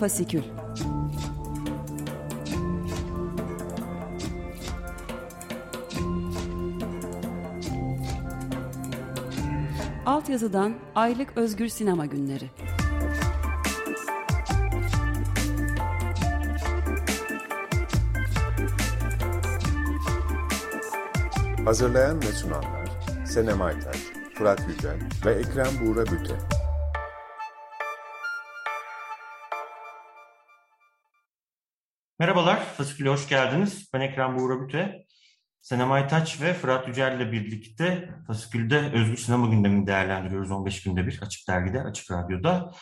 Fasikül Altyazıdan Aylık Özgür Sinema Günleri Hazırlayan ve sunanlar Senem Aytaç, Fırat Yücel ve Ekrem Buğra Büte. Merhabalar, Fasikül'e hoş geldiniz. Ben Ekrem Buğra Büte. Senem Aytaç ve Fırat Yücel ile birlikte Fasikül'de Özgür Sinema gündemini değerlendiriyoruz 15 günde bir Açık Dergi'de, Açık Radyo'da.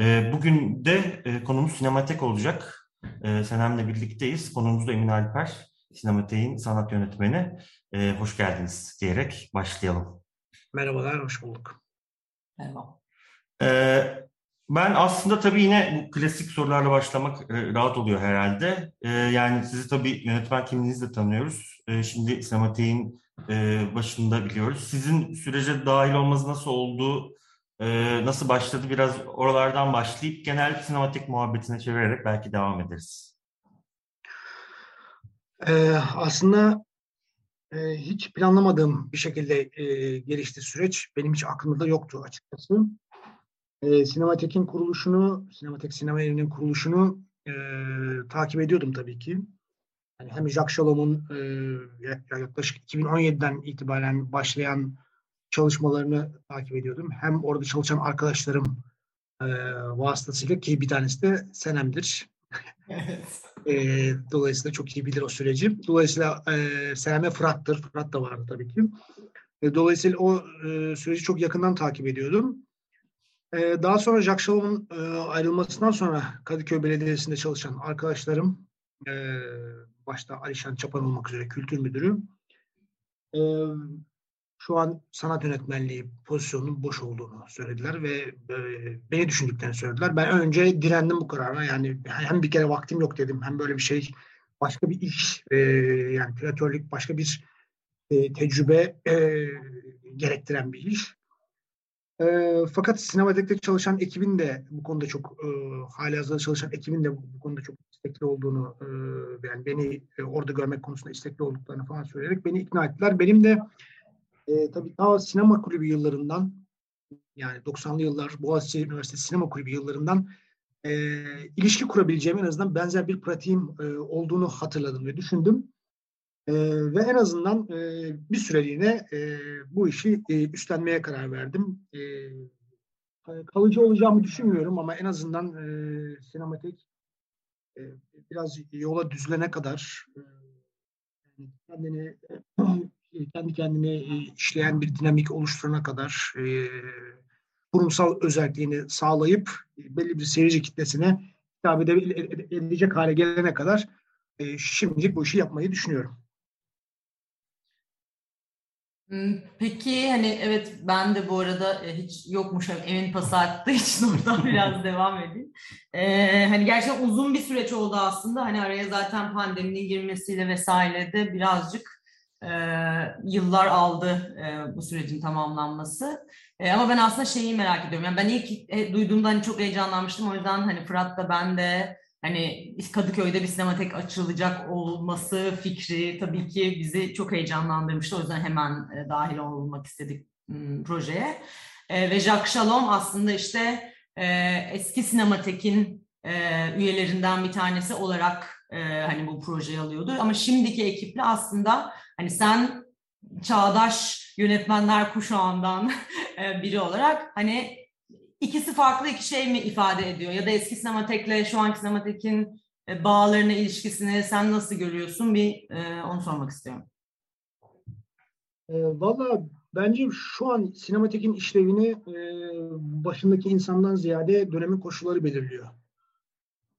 Ee, bugün de e, konumuz sinematek olacak. Ee, Senem'le birlikteyiz. Konuğumuz da Emin Alper, Sinematek'in sanat yönetmeni. Ee, hoş geldiniz diyerek başlayalım. Merhabalar, hoş bulduk. Merhaba. Ee, ben aslında tabii yine bu klasik sorularla başlamak e, rahat oluyor herhalde. E, yani sizi tabii yönetmen kimliğinizle tanıyoruz. E, şimdi Sinematik'in e, başında biliyoruz. Sizin sürece dahil olmanız nasıl oldu, nasıl başladı biraz oralardan başlayıp genel sinematik muhabbetine çevirerek belki devam ederiz. Aslında hiç planlamadığım bir şekilde gelişti süreç. Benim hiç aklımda da yoktu açıkçası. E, Sinematek'in kuruluşunu, Sinematek Sinema Evi'nin kuruluşunu e, takip ediyordum tabii ki. Yani hem Jacques Shalom'un e, yaklaşık 2017'den itibaren başlayan çalışmalarını takip ediyordum. Hem orada çalışan arkadaşlarım e, vasıtasıyla ki bir tanesi de Senem'dir. Evet. E, dolayısıyla çok iyi bilir o süreci. Dolayısıyla e, Senem'e Fırat'tır. Fırat da vardı tabii ki. E, dolayısıyla o e, süreci çok yakından takip ediyordum. E, daha sonra Jacques Shalom'un e, ayrılmasından sonra Kadıköy Belediyesi'nde çalışan arkadaşlarım, e, başta Alişan Çapan olmak üzere kültür müdürü, e, şu an sanat yönetmenliği pozisyonunun boş olduğunu söylediler ve e, beni düşündüklerini söylediler. Ben önce direndim bu karara. Yani hem bir kere vaktim yok dedim, hem böyle bir şey, başka bir iş, e, yani küratörlük başka bir e, tecrübe e, gerektiren bir iş. E, fakat Sinematek'te çalışan ekibin de bu konuda çok e, hali hazırda çalışan ekibin de bu, konuda çok istekli olduğunu e, yani beni e, orada görmek konusunda istekli olduklarını falan söyleyerek beni ikna ettiler. Benim de e, tabii ta sinema kulübü yıllarından yani 90'lı yıllar Boğaziçi Üniversitesi Sinema Kulübü yıllarından e, ilişki kurabileceğim en azından benzer bir pratiğim e, olduğunu hatırladım ve düşündüm. E, ve en azından e, bir süreliğine e, bu işi e, üstlenmeye karar verdim. E, kalıcı olacağımı düşünmüyorum ama en azından e, sinematik e, biraz yola düzlene kadar e, kendini kendi kendine işleyen bir dinamik oluşturana kadar e, kurumsal özelliğini sağlayıp belli bir seyirci kitlesine hitap edecek hale gelene kadar e, şimdilik bu işi yapmayı düşünüyorum. Peki hani evet ben de bu arada hiç yokmuş emin pası attığı için oradan biraz devam edeyim. Ee, hani gerçekten uzun bir süreç oldu aslında. Hani araya zaten pandeminin girmesiyle vesaire de birazcık e, yıllar aldı e, bu sürecin tamamlanması. E, ama ben aslında şeyi merak ediyorum. Yani ben ilk e, duyduğumda hani çok heyecanlanmıştım. O yüzden hani Fırat da ben de hani Kadıköy'de bir sinematek açılacak olması fikri tabii ki bizi çok heyecanlandırmıştı. O yüzden hemen e, dahil olmak istedik m, projeye. E, ve Jacques Shalom aslında işte e, eski sinematekin üyelerinden bir tanesi olarak hani bu projeyi alıyordu. Ama şimdiki ekiple aslında hani sen çağdaş yönetmenler kuşağından biri olarak hani ikisi farklı iki şey mi ifade ediyor? Ya da eski sinematekle şu anki sinematekin bağlarına, ilişkisini sen nasıl görüyorsun? Bir onu sormak istiyorum. E, Valla bence şu an sinematekin işlevini e, başındaki insandan ziyade dönemin koşulları belirliyor.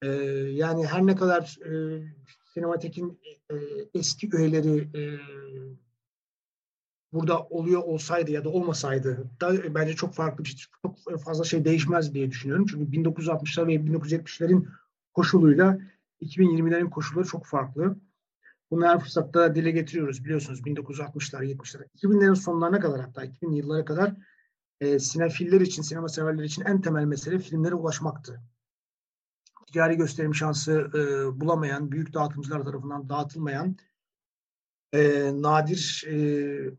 E, yani her ne kadar e, sinematekin e, eski üyeleri e, burada oluyor olsaydı ya da olmasaydı da bence çok farklı bir çok fazla şey değişmez diye düşünüyorum. Çünkü 1960'lar ve 1970'lerin koşuluyla 2020'lerin koşulları çok farklı. Bunu her fırsatta dile getiriyoruz biliyorsunuz 1960'lar, 70'ler, 2000'lerin sonlarına kadar hatta 2000 yıllara kadar e, sinefiller için, sinema severler için en temel mesele filmlere ulaşmaktı. ticari gösterim şansı e, bulamayan, büyük dağıtımcılar tarafından dağıtılmayan e, nadir e,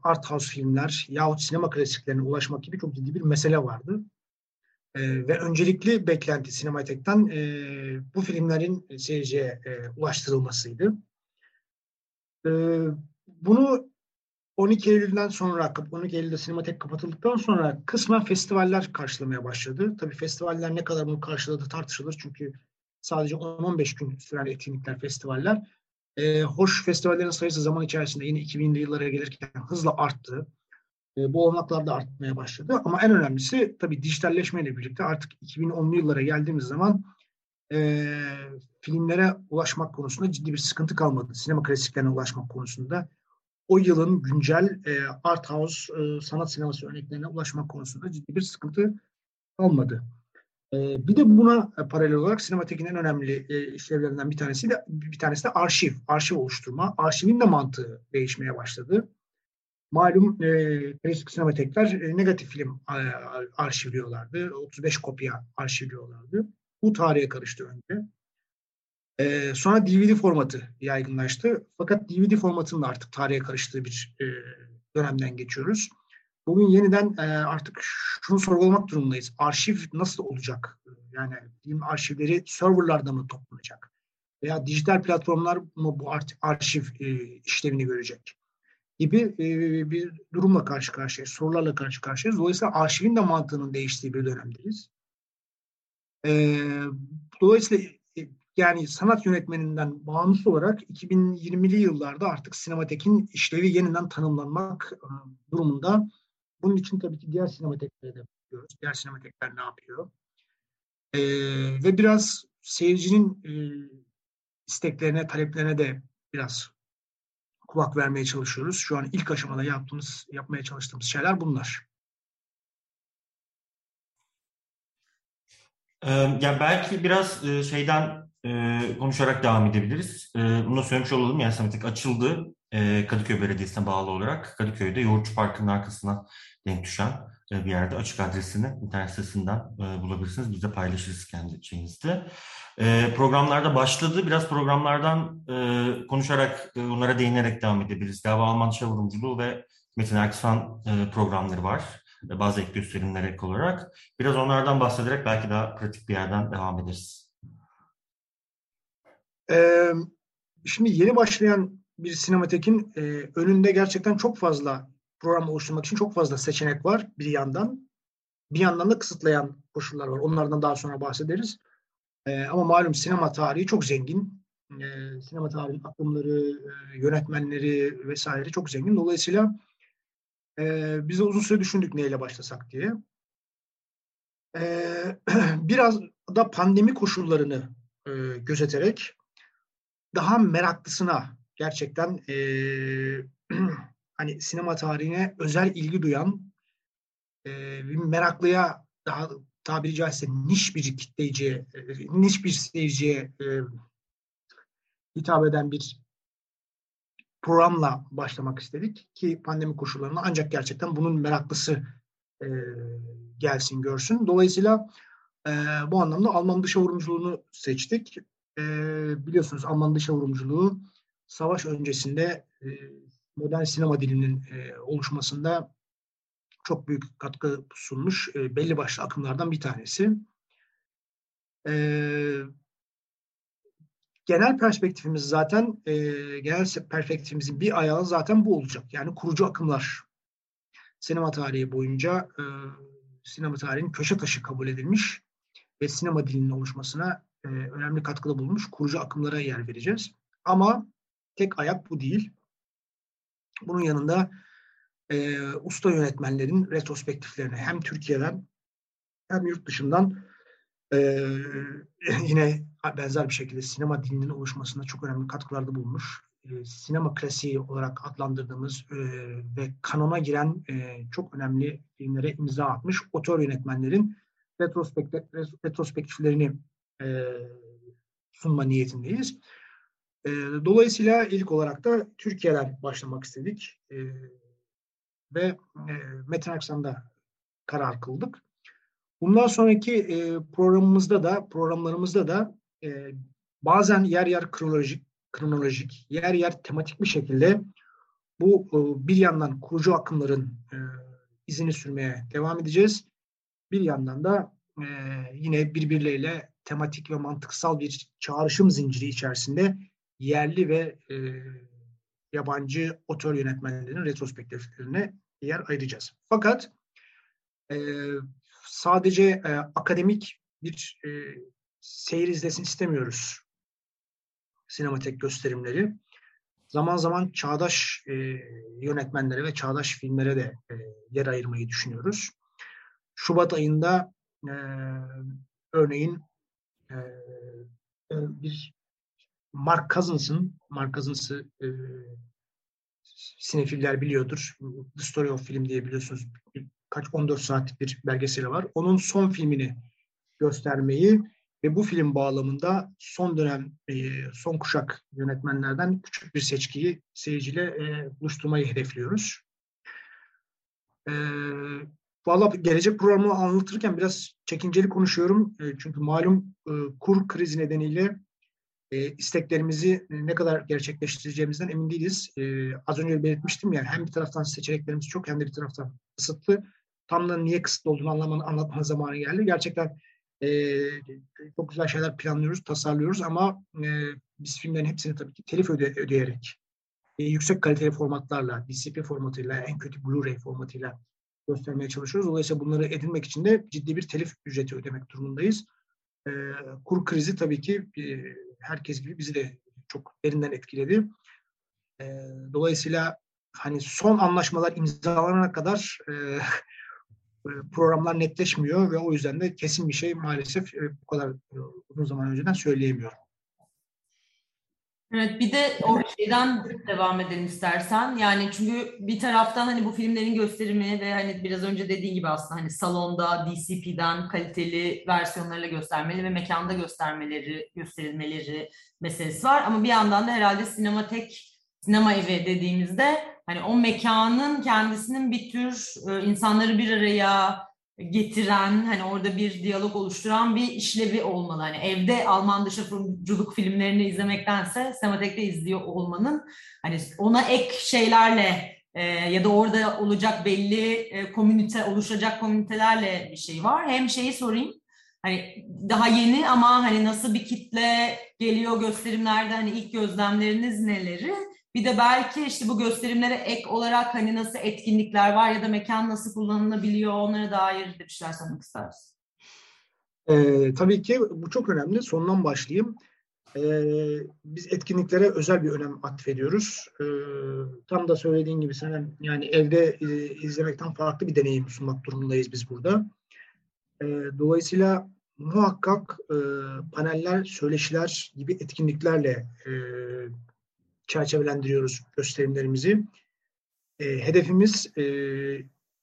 art house filmler yahut sinema klasiklerine ulaşmak gibi çok ciddi bir mesele vardı. E, ve öncelikli beklenti Sinematek'ten e, bu filmlerin seyirciye e, ulaştırılmasıydı. E, bunu 12 Eylül'den sonra, 12 Eylül'de sinematek kapatıldıktan sonra kısmen festivaller karşılamaya başladı. Tabii festivaller ne kadar bunu karşıladı tartışılır çünkü sadece 10-15 gün süren etkinlikler, festivaller. E, hoş festivallerin sayısı zaman içerisinde yine 2000'li yıllara gelirken hızla arttı. E, bu olanaklar da artmaya başladı. Ama en önemlisi tabii dijitalleşmeyle birlikte artık 2010'lu yıllara geldiğimiz zaman e, filmlere ulaşmak konusunda ciddi bir sıkıntı kalmadı. Sinema klasiklerine ulaşmak konusunda. O yılın güncel e, art house e, sanat sineması örneklerine ulaşmak konusunda ciddi bir sıkıntı kalmadı. E, bir de buna paralel olarak sinematekin en önemli e, işlevlerinden bir tanesi de bir tanesi de arşiv, arşiv oluşturma. Arşivin de mantığı değişmeye başladı. Malum e, klasik sinematekler e, negatif film e, arşivliyorlardı. 35 kopya arşivliyorlardı. Bu tarihe karıştı önce. E, sonra DVD formatı yaygınlaştı. Fakat DVD formatının da artık tarihe karıştığı bir e, dönemden geçiyoruz. Bugün yeniden e, artık şunu sorgulamak durumundayız. Arşiv nasıl olacak? Yani film arşivleri serverlarda mı toplanacak? Veya dijital platformlar mı bu arşiv e, işlevini görecek? Gibi e, bir durumla karşı karşıyayız, sorularla karşı karşıyayız. Dolayısıyla arşivin de mantığının değiştiği bir dönemdeyiz. E, dolayısıyla e, yani sanat yönetmeninden bağımsız olarak 2020'li yıllarda artık sinematekin işlevi yeniden tanımlanmak e, durumunda bunun için tabii ki diğer sinemateklere de bakıyoruz. Diğer sinematekler ne yapıyor? Ee, ve biraz seyircinin e, isteklerine, taleplerine de biraz kulak vermeye çalışıyoruz. Şu an ilk aşamada yaptığımız, yapmaya çalıştığımız şeyler bunlar. Ee, yani belki biraz e, şeyden e, konuşarak devam edebiliriz. E, bunu söylemiş olalım. Yani Sinematik açıldı e, Kadıköy Belediyesi'ne bağlı olarak. Kadıköy'de Yoğurtçu Parkı'nın arkasına denk düşen e, bir yerde açık adresini internet sitesinden e, bulabilirsiniz. Biz de paylaşırız kendi şeyinizde. E, programlarda başladı. Biraz programlardan konuşarak, onlara değinerek devam edebiliriz. Galiba Alman Çavurumculuğu ve Metin Erksan programları var. Bazı ek gösterimler ek olarak. Biraz onlardan bahsederek belki daha pratik bir yerden devam ederiz. Ee, şimdi yeni başlayan bir sinematekin e, önünde gerçekten çok fazla program oluşturmak için çok fazla seçenek var bir yandan. Bir yandan da kısıtlayan koşullar var. Onlardan daha sonra bahsederiz. E, ama malum sinema tarihi çok zengin. E, sinema tarihi akımları, e, yönetmenleri vesaire çok zengin. Dolayısıyla e, biz de uzun süre düşündük neyle başlasak diye. E, biraz da pandemi koşullarını e, gözeterek daha meraklısına gerçekten e, hani sinema tarihine özel ilgi duyan e, meraklıya daha tabiri caizse niş bir kitleyiciye, niş bir seyirciye e, hitap eden bir programla başlamak istedik ki pandemi koşullarında ancak gerçekten bunun meraklısı e, gelsin görsün. Dolayısıyla e, bu anlamda Alman dışa vurumculuğunu seçtik. E, biliyorsunuz Alman dışa vurumculuğu savaş öncesinde e, modern sinema dilinin e, oluşmasında çok büyük katkı sunmuş e, belli başlı akımlardan bir tanesi. Genel perspektifimiz zaten genel perspektifimizin bir ayağı zaten bu olacak. Yani kurucu akımlar. Sinema tarihi boyunca sinema tarihinin köşe taşı kabul edilmiş ve sinema dilinin oluşmasına önemli katkıda bulunmuş kurucu akımlara yer vereceğiz. Ama tek ayak bu değil. Bunun yanında e, usta yönetmenlerin retrospektiflerini hem Türkiye'den hem yurt dışından e, yine benzer bir şekilde sinema dilinin oluşmasında çok önemli katkılarda bulunmuş. E, sinema klasiği olarak adlandırdığımız e, ve kanona giren e, çok önemli filmlere imza atmış otör yönetmenlerin retrospektif, retrospektiflerini e, sunma niyetindeyiz. E, dolayısıyla ilk olarak da Türkiye'den başlamak istedik e, ve e, Metin Aksan'da karar kıldık. Bundan sonraki e, programımızda da programlarımızda da e, bazen yer yer kronolojik, kronolojik, yer yer tematik bir şekilde bu e, bir yandan kurucu akımların e, izini sürmeye devam edeceğiz. Bir yandan da e, yine birbirleriyle tematik ve mantıksal bir çağrışım zinciri içerisinde yerli ve e, yabancı otör yönetmenlerin retrospektiflerine yer ayıracağız. Fakat e, sadece e, akademik bir e, seyir izlesin istemiyoruz sinematek gösterimleri. Zaman zaman çağdaş e, yönetmenlere ve çağdaş filmlere de e, yer ayırmayı düşünüyoruz. Şubat ayında e, örneğin e bir Mark Cousins'ın, Mark Cousins'ı e, sinefiller biliyordur. The Story of Film diye biliyorsunuz. Kaç 14 saatlik bir belgeseli var. Onun son filmini göstermeyi ve bu film bağlamında son dönem e, son kuşak yönetmenlerden küçük bir seçkiyi seyirciyle e, buluşturmayı hedefliyoruz. E, Valla gelecek programı anlatırken biraz çekinceli konuşuyorum. Çünkü malum kur krizi nedeniyle e, isteklerimizi ne kadar gerçekleştireceğimizden emin değiliz. E, az önce belirtmiştim yani hem bir taraftan seçeneklerimiz çok hem de bir taraftan kısıtlı. Tam da niye kısıtlı olduğunu anlamanın, anlatma zamanı geldi. Gerçekten e, çok güzel şeyler planlıyoruz, tasarlıyoruz ama e, biz filmlerin hepsini tabii ki telif öde, ödeyerek e, yüksek kaliteli formatlarla, DCP formatıyla, en kötü Blu-ray formatıyla göstermeye çalışıyoruz. Dolayısıyla bunları edinmek için de ciddi bir telif ücreti ödemek durumundayız. E, kur krizi tabii ki e, herkes gibi bizi de çok derinden etkiledi. E, dolayısıyla hani son anlaşmalar imzalanana kadar e, programlar netleşmiyor ve o yüzden de kesin bir şey maalesef e, bu kadar e, uzun zaman önceden söyleyemiyorum. Evet bir de o şeyden devam edelim istersen. Yani çünkü bir taraftan hani bu filmlerin gösterimi ve hani biraz önce dediğin gibi aslında hani salonda DCP'den kaliteli versiyonlarıyla göstermeli ve mekanda göstermeleri, gösterilmeleri meselesi var. Ama bir yandan da herhalde sinematek, sinema evi dediğimizde hani o mekanın kendisinin bir tür e, insanları bir araya getiren, hani orada bir diyalog oluşturan bir işlevi olmalı. Hani evde Alman dışapımcılık filmlerini izlemektense sinematekte izliyor olmanın hani ona ek şeylerle e, ya da orada olacak belli e, komünite, oluşacak komünitelerle bir şey var. Hem şeyi sorayım, hani daha yeni ama hani nasıl bir kitle geliyor gösterimlerde hani ilk gözlemleriniz neleri? Bir de belki işte bu gösterimlere ek olarak hani nasıl etkinlikler var ya da mekan nasıl kullanılabiliyor onlara dair de bir şeyler sormak isteriz. Ee, tabii ki bu çok önemli. Sondan başlayayım. Ee, biz etkinliklere özel bir önem atfediyoruz. Ee, tam da söylediğin gibi sen yani evde e, izlemekten farklı bir deneyim sunmak durumundayız biz burada. Ee, dolayısıyla muhakkak e, paneller, söyleşiler gibi etkinliklerle e, çerçevelendiriyoruz gösterimlerimizi. E, hedefimiz e,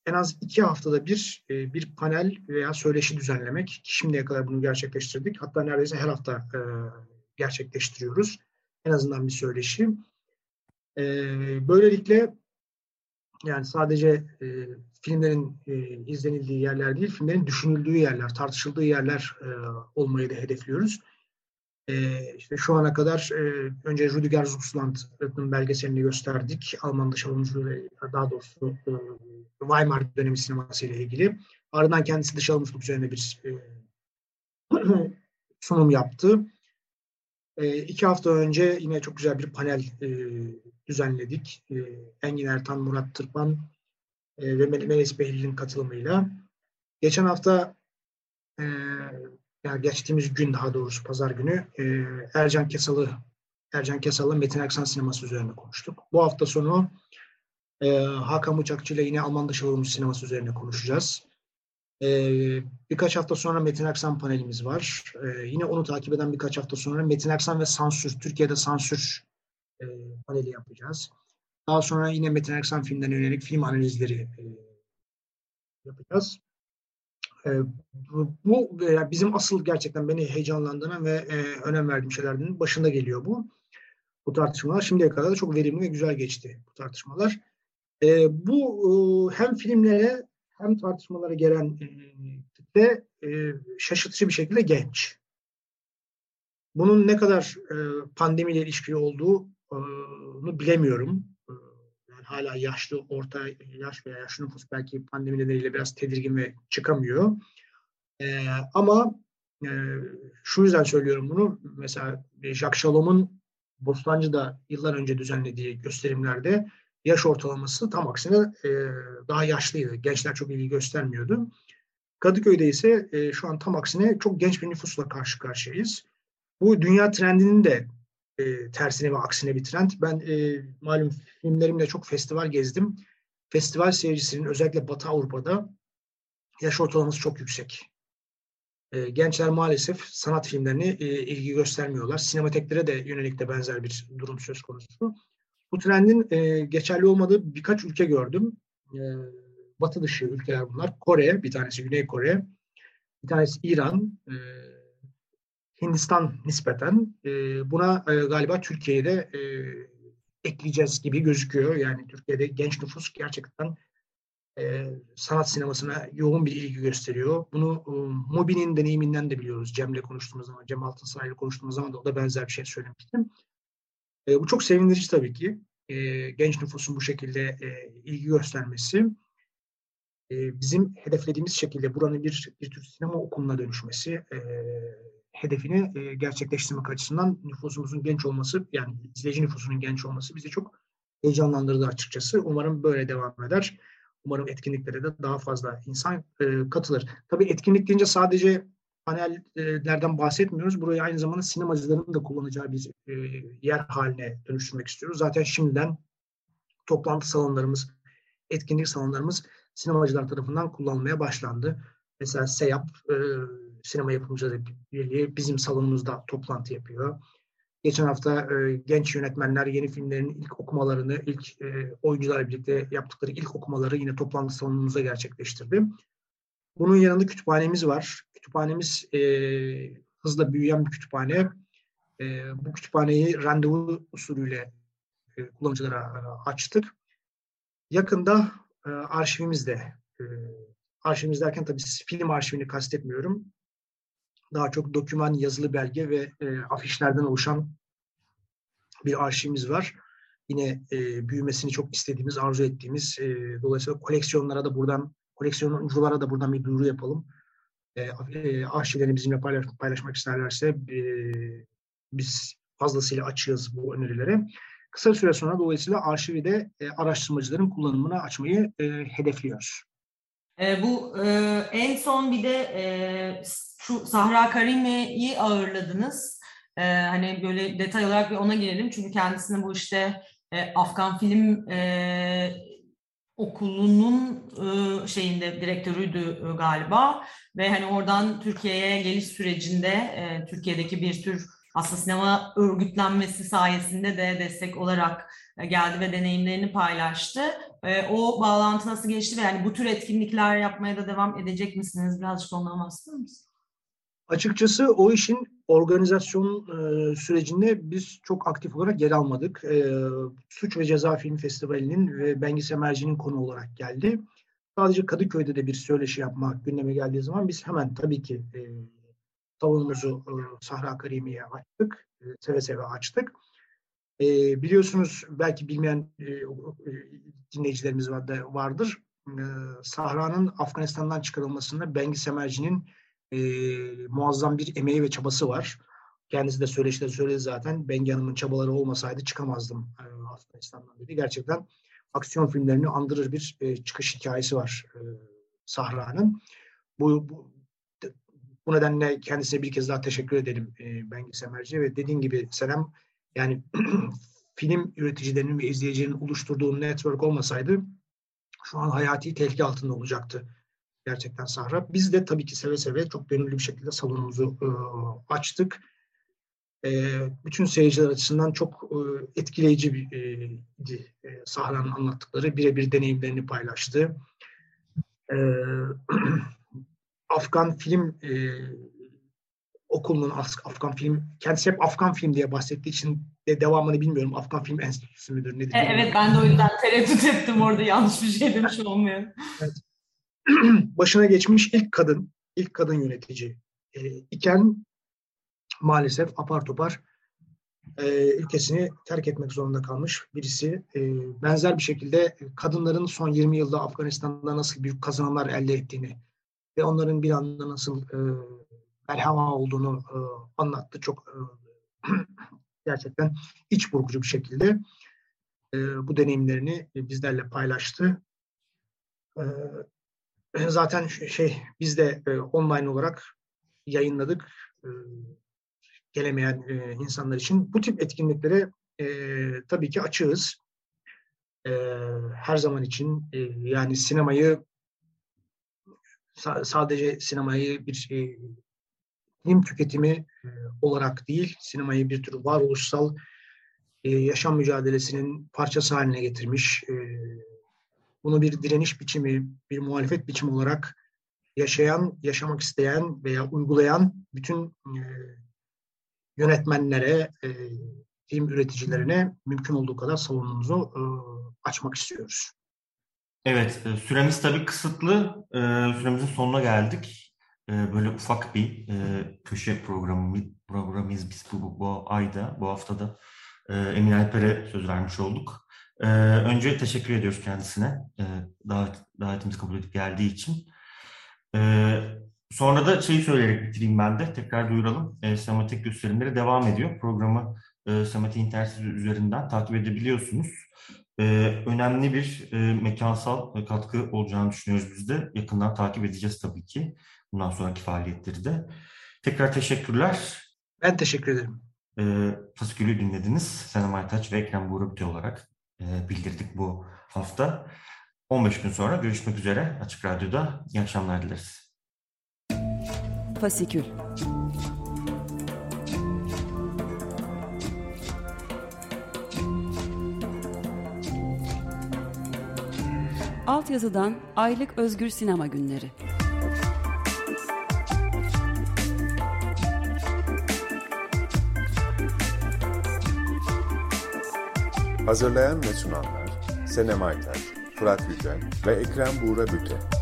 en az iki haftada bir e, bir panel veya söyleşi düzenlemek. Şimdiye kadar bunu gerçekleştirdik. Hatta neredeyse her hafta e, gerçekleştiriyoruz. En azından bir söyleşi. E, böylelikle yani sadece e, filmlerin e, izlenildiği yerler değil, filmlerin düşünüldüğü yerler, tartışıldığı yerler e, olmayı da hedefliyoruz. E, işte şu ana kadar e, önce Rüdiger Zuxland'ın belgeselini gösterdik. Alman dış alımcılığı daha doğrusu e, Weimar dönemi sineması ile ilgili. Ardından kendisi dış alımcılık üzerine bir e, sunum yaptı. E, iki hafta önce yine çok güzel bir panel e, düzenledik. E, Engin Ertan, Murat Tırpan e, ve Melis Behlil'in katılımıyla. Geçen hafta e, yani geçtiğimiz gün daha doğrusu pazar günü e, Ercan Kesalı Ercan Kesalı Metin Aksan sineması üzerine konuştuk. Bu hafta sonu e, Hakan Bıçakçı ile yine Alman dışı vurmuş sineması üzerine konuşacağız. E, birkaç hafta sonra Metin Aksan panelimiz var. E, yine onu takip eden birkaç hafta sonra Metin Aksan ve sansür, Türkiye'de sansür e, paneli yapacağız. Daha sonra yine Metin Aksan filmlerine yönelik film analizleri e, yapacağız. Ee, bu bizim asıl gerçekten beni heyecanlandıran ve e, önem verdiğim şeylerden başında geliyor bu. Bu tartışmalar şimdiye kadar da çok verimli ve güzel geçti bu tartışmalar. E, bu hem filmlere hem tartışmalara gelen e, kitle şaşırtıcı bir şekilde genç. bunun ne kadar e, pandemiyle ilişkili olduğunu bilemiyorum. E, hala yaşlı, orta yaş veya yaşlı nüfus belki pandemi nedeniyle biraz tedirgin ve çıkamıyor. E, ama e, şu yüzden söylüyorum bunu. Mesela Jacques Shalom'un Bostancı'da yıllar önce düzenlediği gösterimlerde yaş ortalaması tam aksine e, daha yaşlıydı. Gençler çok ilgi göstermiyordu. Kadıköy'de ise e, şu an tam aksine çok genç bir nüfusla karşı karşıyayız. Bu dünya trendinin de e, tersine ve aksine bir trend. Ben e, malum filmlerimle çok festival gezdim. Festival seyircisinin özellikle Batı Avrupa'da yaş ortalaması çok yüksek. E, gençler maalesef sanat filmlerine e, ilgi göstermiyorlar. Sinemateklere de yönelik de benzer bir durum söz konusu. Bu trendin e, geçerli olmadığı birkaç ülke gördüm. E, batı dışı ülkeler bunlar. Kore, bir tanesi Güney Kore, bir tanesi İran, e, Hindistan nispeten. E, buna e, galiba Türkiye'de e, ekleyeceğiz gibi gözüküyor. Yani Türkiye'de genç nüfus gerçekten e, sanat sinemasına yoğun bir ilgi gösteriyor. Bunu e, Mobi'nin deneyiminden de biliyoruz. Cem'le konuştuğumuz zaman, Cem Altınsaray'la konuştuğumuz zaman da o da benzer bir şey söylemiştim. E, bu çok sevindirici tabii ki. E, genç nüfusun bu şekilde e, ilgi göstermesi. E, bizim hedeflediğimiz şekilde buranın bir, bir tür sinema okuluna dönüşmesi, e, hedefini e, gerçekleştirmek açısından nüfusumuzun genç olması, yani izleyici nüfusunun genç olması bizi çok heyecanlandırdı açıkçası. Umarım böyle devam eder. Umarım etkinliklere de daha fazla insan e, katılır. Tabii etkinlik deyince sadece panellerden bahsetmiyoruz. Burayı aynı zamanda sinemacıların da kullanacağı bir e, yer haline dönüştürmek istiyoruz. Zaten şimdiden toplantı salonlarımız, etkinlik salonlarımız sinemacılar tarafından kullanılmaya başlandı. Mesela SEYAP, e, Sinema Yapımcıları Birliği bizim salonumuzda toplantı yapıyor. Geçen hafta e, genç yönetmenler yeni filmlerin ilk okumalarını, ilk e, oyuncularla birlikte yaptıkları ilk okumaları yine toplantı salonumuzda gerçekleştirdi. Bunun yanında kütüphanemiz var. Kütüphanemiz e, hızla büyüyen bir kütüphane. E, bu kütüphaneyi randevu usulüyle e, kullanıcılara e, açtık. Yakında e, arşivimiz e, arşivimiz derken tabii film arşivini kastetmiyorum. Daha çok doküman, yazılı belge ve e, afişlerden oluşan bir arşivimiz var. Yine e, büyümesini çok istediğimiz, arzu ettiğimiz, e, dolayısıyla koleksiyonlara da buradan, koleksiyonculara da buradan bir duyuru yapalım. E, e, arşivlerini bizimle paylaş, paylaşmak isterlerse e, biz fazlasıyla açığız bu önerilere. Kısa süre sonra dolayısıyla arşivi de e, araştırmacıların kullanımına açmayı e, hedefliyoruz. E, bu e, en son bir de e, şu Sahra Karimi'yi ağırladınız. E, hani böyle detay olarak bir ona girelim. Çünkü kendisine bu işte e, Afgan film e, okulunun e, şeyinde direktörüydü e, galiba ve hani oradan Türkiye'ye geliş sürecinde e, Türkiye'deki bir tür aslında sinema örgütlenmesi sayesinde de destek olarak e, geldi ve deneyimlerini paylaştı. E, o bağlantı nasıl geçti ve yani bu tür etkinlikler yapmaya da devam edecek misiniz? Birazcık ondan bahseder misiniz? Açıkçası o işin organizasyon e, sürecinde biz çok aktif olarak yer almadık. E, Suç ve Ceza Film Festivali'nin ve Bengi Semerci'nin konu olarak geldi. Sadece Kadıköy'de de bir söyleşi yapmak gündeme geldiği zaman biz hemen tabii ki e, salonumuzu e, Sahra Karimi'ye açtık. E, seve seve açtık. E, biliyorsunuz belki bilmeyen e, e, dinleyicilerimiz var da, vardır. E, Sahra'nın Afganistan'dan çıkarılmasında Bengi Semerci'nin e, muazzam bir emeği ve çabası var. Kendisi de söyleşte söyledi zaten. Bengi Hanım'ın çabaları olmasaydı çıkamazdım e, Afganistan'dan dedi. Gerçekten aksiyon filmlerini andırır bir e, çıkış hikayesi var e, Sahra'nın. Bu, bu, bu nedenle kendisine bir kez daha teşekkür edelim e, Bengi Semerci ve dediğin gibi Senem yani film üreticilerinin ve izleyicilerin oluşturduğu network olmasaydı şu an hayati tehlike altında olacaktı gerçekten Sahra. Biz de tabii ki seve seve çok gönüllü bir şekilde salonumuzu e, açtık. E, bütün seyirciler açısından çok e, etkileyici bir e, e, Sahra'nın anlattıkları. Birebir deneyimlerini paylaştı. E, Afgan film e, okulunun Afgan film, kendisi hep Afgan film diye bahsettiği için de devamını bilmiyorum. Afgan Film Enstitüsü müdür nedir? E, evet ben de o yüzden tereddüt ettim orada yanlış bir şey demiş olmuyor. Evet. Başına geçmiş ilk kadın, ilk kadın yönetici e, iken maalesef apar topar e, ülkesini terk etmek zorunda kalmış birisi. E, benzer bir şekilde kadınların son 20 yılda Afganistan'da nasıl büyük kazanımlar elde ettiğini ve onların bir anda nasıl e, merhaba olduğunu e, anlattı. Çok e, gerçekten iç burkucu bir şekilde e, bu deneyimlerini bizlerle paylaştı. E, zaten şey biz de e, online olarak yayınladık. E, gelemeyen e, insanlar için. Bu tip etkinliklere e, tabii ki açığız. E, her zaman için e, yani sinemayı sadece sinemayı bir e, film tüketimi e, olarak değil, sinemayı bir tür varoluşsal e, yaşam mücadelesinin parçası haline getirmiş. E, bunu bir direniş biçimi, bir muhalefet biçimi olarak yaşayan, yaşamak isteyen veya uygulayan bütün e, yönetmenlere, e, film üreticilerine mümkün olduğu kadar salonumuzu e, açmak istiyoruz. Evet, e, süremiz tabii kısıtlı. E, süremizin sonuna geldik. E, böyle ufak bir köşe programı, programıyız biz bu, bu, bu ayda, bu haftada. Emin Alper'e söz vermiş olduk. Önce teşekkür ediyoruz kendisine davet, davetimizi kabul edip geldiği için. Sonra da şeyi söyleyerek bitireyim ben de. Tekrar duyuralım. E, Sematik gösterimleri devam ediyor. Programı e, Sematik internet üzerinden takip edebiliyorsunuz. E, önemli bir e, mekansal katkı olacağını düşünüyoruz biz de. Yakından takip edeceğiz tabii ki. Bundan sonraki faaliyetleri de. Tekrar teşekkürler. Ben teşekkür ederim. E, Fasikül'ü dinlediniz. Senem Aytaç ve Ekrem Buğra olarak e, bildirdik bu hafta. 15 gün sonra görüşmek üzere Açık Radyo'da. İyi akşamlar dileriz. Fasikül Altyazıdan Aylık Özgür Sinema Günleri Hazırlayan ve sunanlar Senem Aytaç, Fırat Yücel ve Ekrem Buğra Büte.